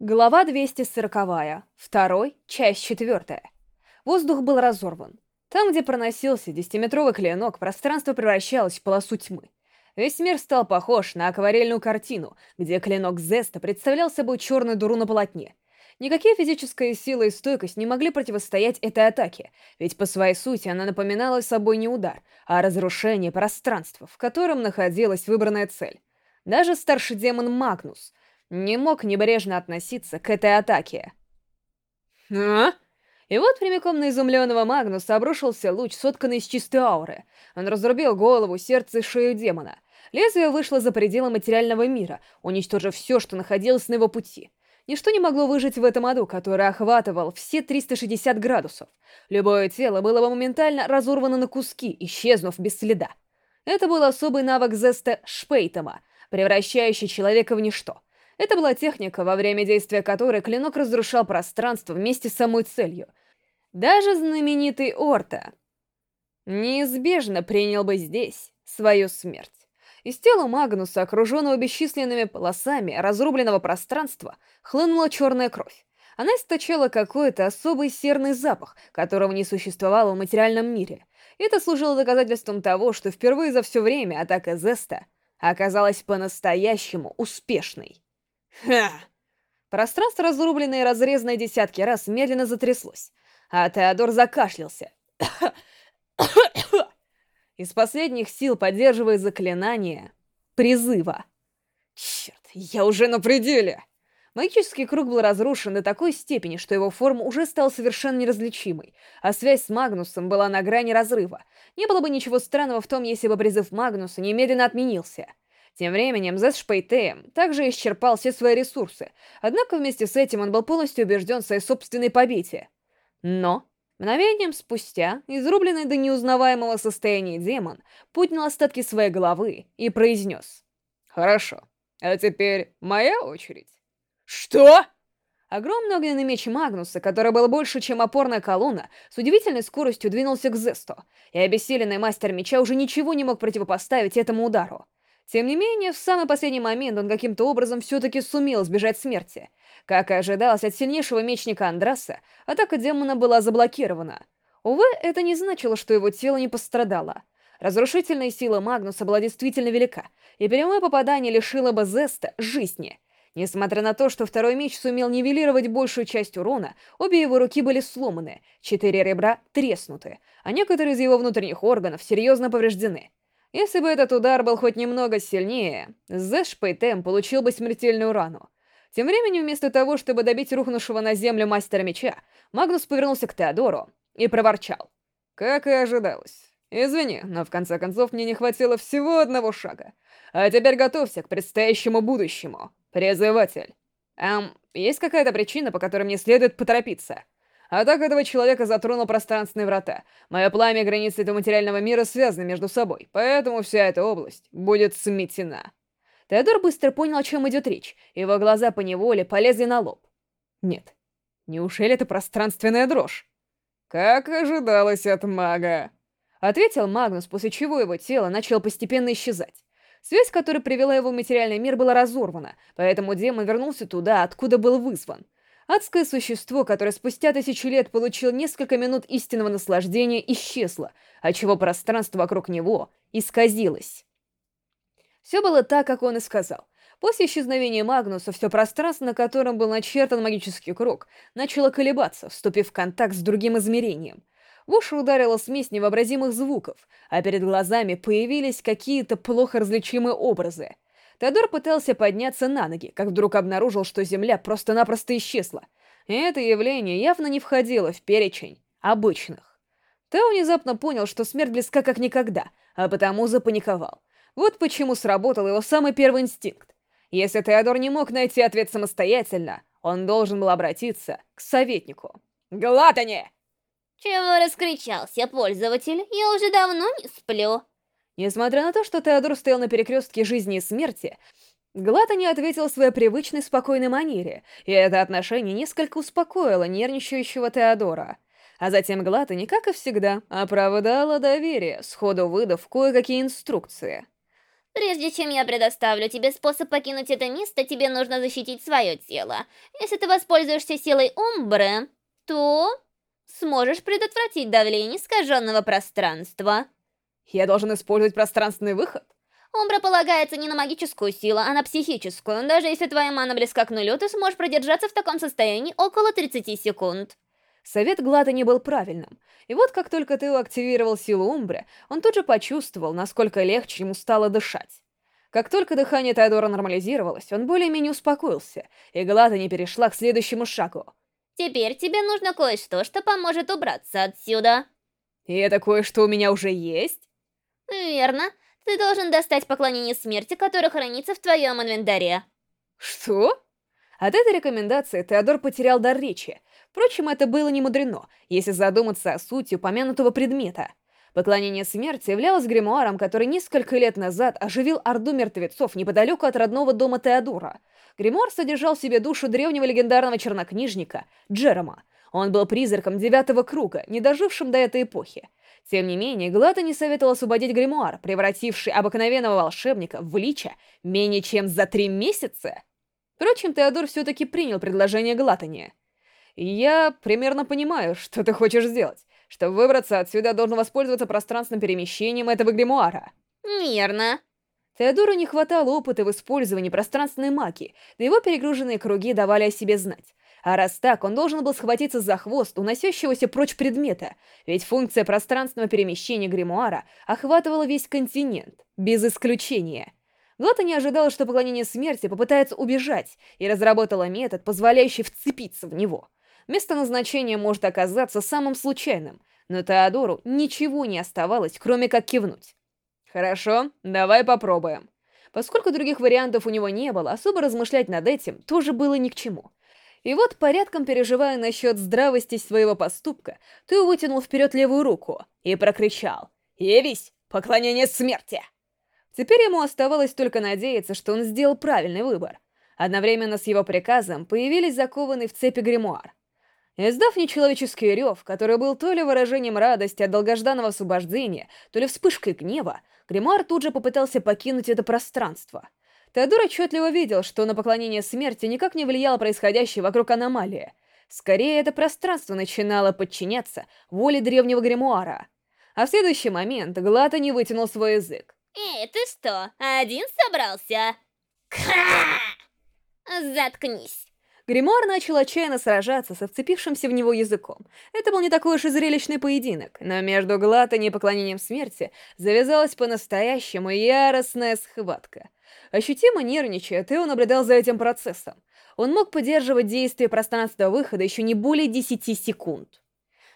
Глава 240. Второй, часть четвертая. Воздух был разорван. Там, где проносился десятиметровый клинок, пространство превращалось в полосу тьмы. Весь мир стал похож на акварельную картину, где клинок Зеста представлял собой черную дуру на полотне. Никакие физическая сила и стойкость не могли противостоять этой атаке, ведь по своей сути она напоминала собой не удар, а разрушение пространства, в котором находилась выбранная цель. Даже старший демон Магнус — не мог небрежно относиться к этой атаке. «А?» И вот прямиком на изумленного Магнуса обрушился луч, сотканный из чистой ауры. Он разрубил голову, сердце и шею демона. Лезвие вышло за пределы материального мира, уничтожив все, что находилось на его пути. Ничто не могло выжить в этом аду, который охватывал все 360 градусов. Любое тело было бы моментально разорвано на куски, исчезнув без следа. Это был особый навык Зеста Шпейтема, превращающий человека в ничто. Это была техника, во время действия которой клинок разрушал пространство вместе с самой целью. Даже знаменитый Орта неизбежно принял бы здесь свою смерть. Из тела Магнуса, окруженного бесчисленными полосами разрубленного пространства, хлынула черная кровь. Она источала какой-то особый серный запах, которого не существовало в материальном мире. Это служило доказательством того, что впервые за все время атака Зеста оказалась по-настоящему успешной. Ха! Пространство, разрубленное и разрезанное десятки раз, медленно затряслось, а Теодор закашлялся. Из последних сил поддерживая заклинание призыва. Черт, я уже на пределе! Магический круг был разрушен до такой степени, что его форма уже стала совершенно неразличимой, а связь с Магнусом была на грани разрыва. Не было бы ничего странного в том, если бы призыв Магнуса немедленно отменился — тем временем Зэс Шпейтеем также исчерпал все свои ресурсы, однако вместе с этим он был полностью убежден в своей собственной победе. Но, мгновением спустя, изрубленный до неузнаваемого состояния демон поднял остатки своей головы и произнес. «Хорошо, а теперь моя очередь». «Что?» Огромный огненный меч Магнуса, который был больше, чем опорная колонна, с удивительной скоростью двинулся к Зесто, и обессиленный мастер меча уже ничего не мог противопоставить этому удару. Тем не менее, в самый последний момент он каким-то образом все-таки сумел избежать смерти. Как и ожидалось от сильнейшего мечника Андраса, атака демона была заблокирована. Увы, это не значило, что его тело не пострадало. Разрушительная сила Магнуса была действительно велика, и прямое попадание лишило бы Зеста жизни. Несмотря на то, что второй меч сумел нивелировать большую часть урона, обе его руки были сломаны, четыре ребра треснуты, а некоторые из его внутренних органов серьезно повреждены. Если бы этот удар был хоть немного сильнее, Зэш Пэйтем получил бы смертельную рану. Тем временем, вместо того, чтобы добить рухнувшего на землю мастера меча, Магнус повернулся к Теодору и проворчал. «Как и ожидалось. Извини, но в конце концов мне не хватило всего одного шага. А теперь готовься к предстоящему будущему, призыватель. Эм, есть какая-то причина, по которой мне следует поторопиться?» Атака этого человека затронула пространственные врата. Мое пламя и границы этого материального мира связаны между собой, поэтому вся эта область будет сметена. Теодор быстро понял, о чем идет речь. Его глаза поневоле полезли на лоб. Нет. Неужели это пространственная дрожь? Как ожидалось от мага. Ответил Магнус, после чего его тело начало постепенно исчезать. Связь, которая привела его в материальный мир, была разорвана, поэтому демон вернулся туда, откуда был вызван — Адское существо, которое спустя тысячу лет получило несколько минут истинного наслаждения, исчезло, отчего пространство вокруг него исказилось. Все было так, как он и сказал. После исчезновения Магнуса все пространство, на котором был начертан магический круг, начало колебаться, вступив в контакт с другим измерением. В уши ударила смесь невообразимых звуков, а перед глазами появились какие-то плохо различимые образы — Теодор пытался подняться на ноги, как вдруг обнаружил, что Земля просто-напросто исчезла. Это явление явно не входило в перечень обычных. Тео внезапно понял, что смерть близка как никогда, а потому запаниковал. Вот почему сработал его самый первый инстинкт. Если Теодор не мог найти ответ самостоятельно, он должен был обратиться к советнику. «Глатани!» «Чего раскричался, пользователь? Я уже давно не сплю». Несмотря на то, что Теодор стоял на перекрестке жизни и смерти, Глата не ответил своей привычной спокойной манере, и это отношение несколько успокоило нервничающего Теодора. А затем Глата, не как и всегда, оправдала доверие, сходу выдав кое-какие инструкции. Прежде чем я предоставлю тебе способ покинуть это место, тебе нужно защитить свое тело. Если ты воспользуешься силой Умбры, то сможешь предотвратить давление искаженного пространства. Я должен использовать пространственный выход? Умбра полагается не на магическую силу, а на психическую. Даже если твоя мана близка к нулю, ты сможешь продержаться в таком состоянии около 30 секунд. Совет Глата не был правильным. И вот как только Тео активировал силу Умбры, он тут же почувствовал, насколько легче ему стало дышать. Как только дыхание Теодора нормализировалось, он более-менее успокоился, и Глата не перешла к следующему шагу. Теперь тебе нужно кое-что, что поможет убраться отсюда. И это кое-что у меня уже есть? Верно. Ты должен достать поклонение смерти, которое хранится в твоем инвентаре. Что? От этой рекомендации Теодор потерял дар речи. Впрочем, это было не мудрено, если задуматься о сути упомянутого предмета. Поклонение смерти являлось гримуаром, который несколько лет назад оживил орду мертвецов неподалеку от родного дома Теодора. Гримуар содержал в себе душу древнего легендарного чернокнижника Джерома. Он был призраком девятого круга, не дожившим до этой эпохи. Тем не менее, Глата не советовал освободить гримуар, превративший обыкновенного волшебника в лича менее чем за три месяца. Впрочем, Теодор все-таки принял предложение Глатания. «Я примерно понимаю, что ты хочешь сделать. Чтобы выбраться отсюда, должен воспользоваться пространственным перемещением этого гримуара». «Верно». Теодору не хватало опыта в использовании пространственной магии, да его перегруженные круги давали о себе знать. А раз так, он должен был схватиться за хвост уносящегося прочь предмета, ведь функция пространственного перемещения гримуара охватывала весь континент, без исключения. Глота не ожидала, что поклонение смерти попытается убежать, и разработала метод, позволяющий вцепиться в него. Место назначения может оказаться самым случайным, но Теодору ничего не оставалось, кроме как кивнуть. «Хорошо, давай попробуем». Поскольку других вариантов у него не было, особо размышлять над этим тоже было ни к чему. И вот, порядком переживая насчет здравости своего поступка, ты вытянул вперед левую руку и прокричал «Явись! Поклонение смерти!» Теперь ему оставалось только надеяться, что он сделал правильный выбор. Одновременно с его приказом появились закованный в цепи гримуар. Издав нечеловеческий рев, который был то ли выражением радости от долгожданного освобождения, то ли вспышкой гнева, гримуар тут же попытался покинуть это пространство — Теодор отчетливо видел, что на поклонение смерти никак не влияло происходящее вокруг аномалии. Скорее, это пространство начинало подчиняться воле древнего гримуара. А в следующий момент Глата не вытянул свой язык. «Эй, ты что, один собрался?» Заткнись. Гримуар начал отчаянно сражаться со вцепившимся в него языком. Это был не такой уж и зрелищный поединок, но между Глатани и поклонением смерти завязалась по-настоящему яростная схватка. Ощутимо нервничая, Тео наблюдал за этим процессом. Он мог поддерживать действие пространства выхода еще не более 10 секунд.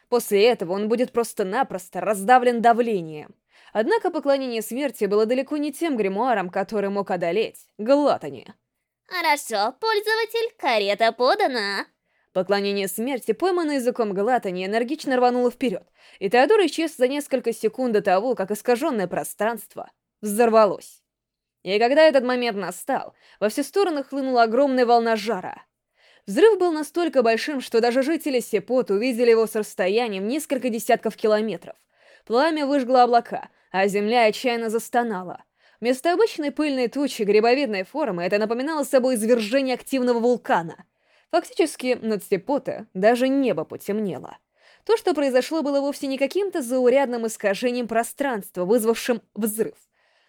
После этого он будет просто-напросто раздавлен давлением. Однако поклонение смерти было далеко не тем гримуаром, который мог одолеть Глатани. Хорошо, пользователь, карета подана. Поклонение смерти, пойманное языком Галатани, энергично рвануло вперед, и Теодор исчез за несколько секунд до того, как искаженное пространство взорвалось. И когда этот момент настал, во все стороны хлынула огромная волна жара. Взрыв был настолько большим, что даже жители Сепот увидели его с расстоянием несколько десятков километров. Пламя выжгло облака, а земля отчаянно застонала — Вместо обычной пыльной тучи грибовидной формы это напоминало собой извержение активного вулкана. Фактически, над Степота даже небо потемнело. То, что произошло, было вовсе не каким-то заурядным искажением пространства, вызвавшим взрыв.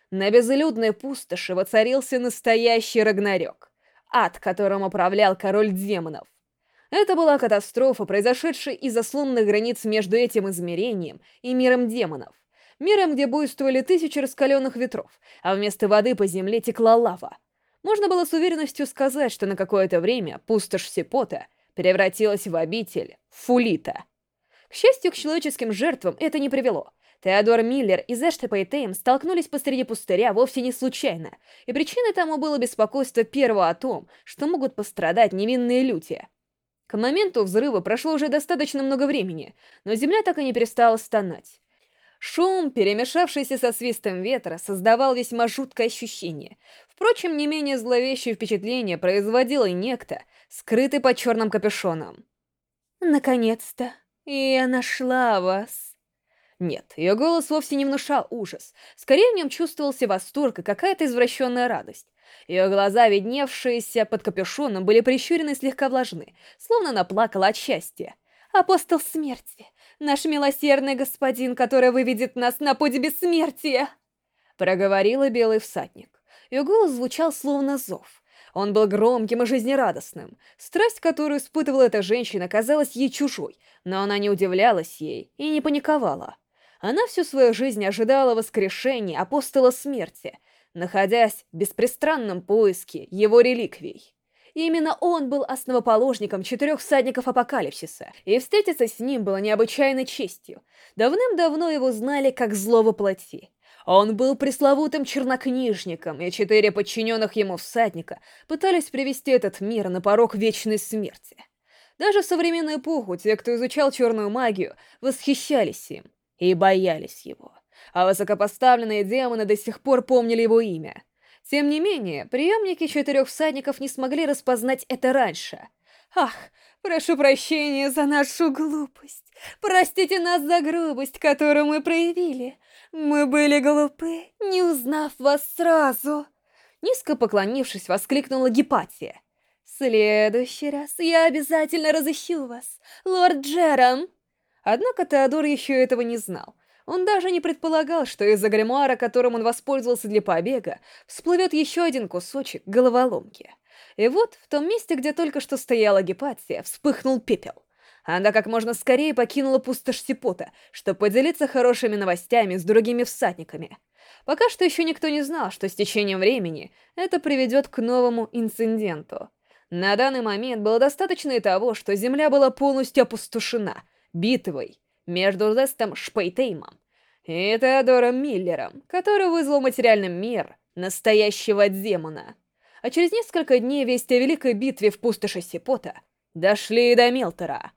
На безлюдной пустоши воцарился настоящий Рагнарёк, ад, которым управлял король демонов. Это была катастрофа, произошедшая из-за сломанных границ между этим измерением и миром демонов миром, где буйствовали тысячи раскаленных ветров, а вместо воды по земле текла лава. Можно было с уверенностью сказать, что на какое-то время пустошь Сепота превратилась в обитель Фулита. К счастью, к человеческим жертвам это не привело. Теодор Миллер и Зештепа и Тейм столкнулись посреди пустыря вовсе не случайно, и причиной тому было беспокойство первого о том, что могут пострадать невинные люди. К моменту взрыва прошло уже достаточно много времени, но земля так и не перестала стонать. Шум, перемешавшийся со свистом ветра, создавал весьма жуткое ощущение. Впрочем, не менее зловещее впечатление производил и некто, скрытый под черным капюшоном. «Наконец-то я нашла вас!» Нет, ее голос вовсе не внушал ужас. Скорее в нем чувствовался восторг и какая-то извращенная радость. Ее глаза, видневшиеся под капюшоном, были прищурены и слегка влажны, словно она плакала от счастья. «Апостол смерти! Наш милосердный господин, который выведет нас на путь бессмертия!» Проговорила белый всадник. Ее голос звучал словно зов. Он был громким и жизнерадостным. Страсть, которую испытывала эта женщина, казалась ей чужой, но она не удивлялась ей и не паниковала. Она всю свою жизнь ожидала воскрешения апостола смерти, находясь в беспристрастном поиске его реликвий. И именно он был основоположником четырех всадников Апокалипсиса, и встретиться с ним было необычайной честью. Давным-давно его знали как зло воплоти. Он был пресловутым чернокнижником, и четыре подчиненных ему всадника пытались привести этот мир на порог вечной смерти. Даже в современную эпоху те, кто изучал черную магию, восхищались им и боялись его. А высокопоставленные демоны до сих пор помнили его имя. Тем не менее, приемники четырех всадников не смогли распознать это раньше. Ах, прошу прощения за нашу глупость. Простите нас за грубость, которую мы проявили. Мы были глупы, не узнав вас сразу. Низко поклонившись, воскликнула Гепатия. Следующий раз я обязательно разыщу вас, лорд Джером. Однако Теодор еще этого не знал. Он даже не предполагал, что из-за гримуара, которым он воспользовался для побега, всплывет еще один кусочек головоломки. И вот, в том месте, где только что стояла Гепатия, вспыхнул пепел. Она как можно скорее покинула пустошь Сипота, чтобы поделиться хорошими новостями с другими всадниками. Пока что еще никто не знал, что с течением времени это приведет к новому инциденту. На данный момент было достаточно и того, что земля была полностью опустошена битвой между Зестом Шпейтеймом и Теодором Миллером, который вызвал материальный мир настоящего демона. А через несколько дней вести о великой битве в пустоши Сипота дошли до Милтера.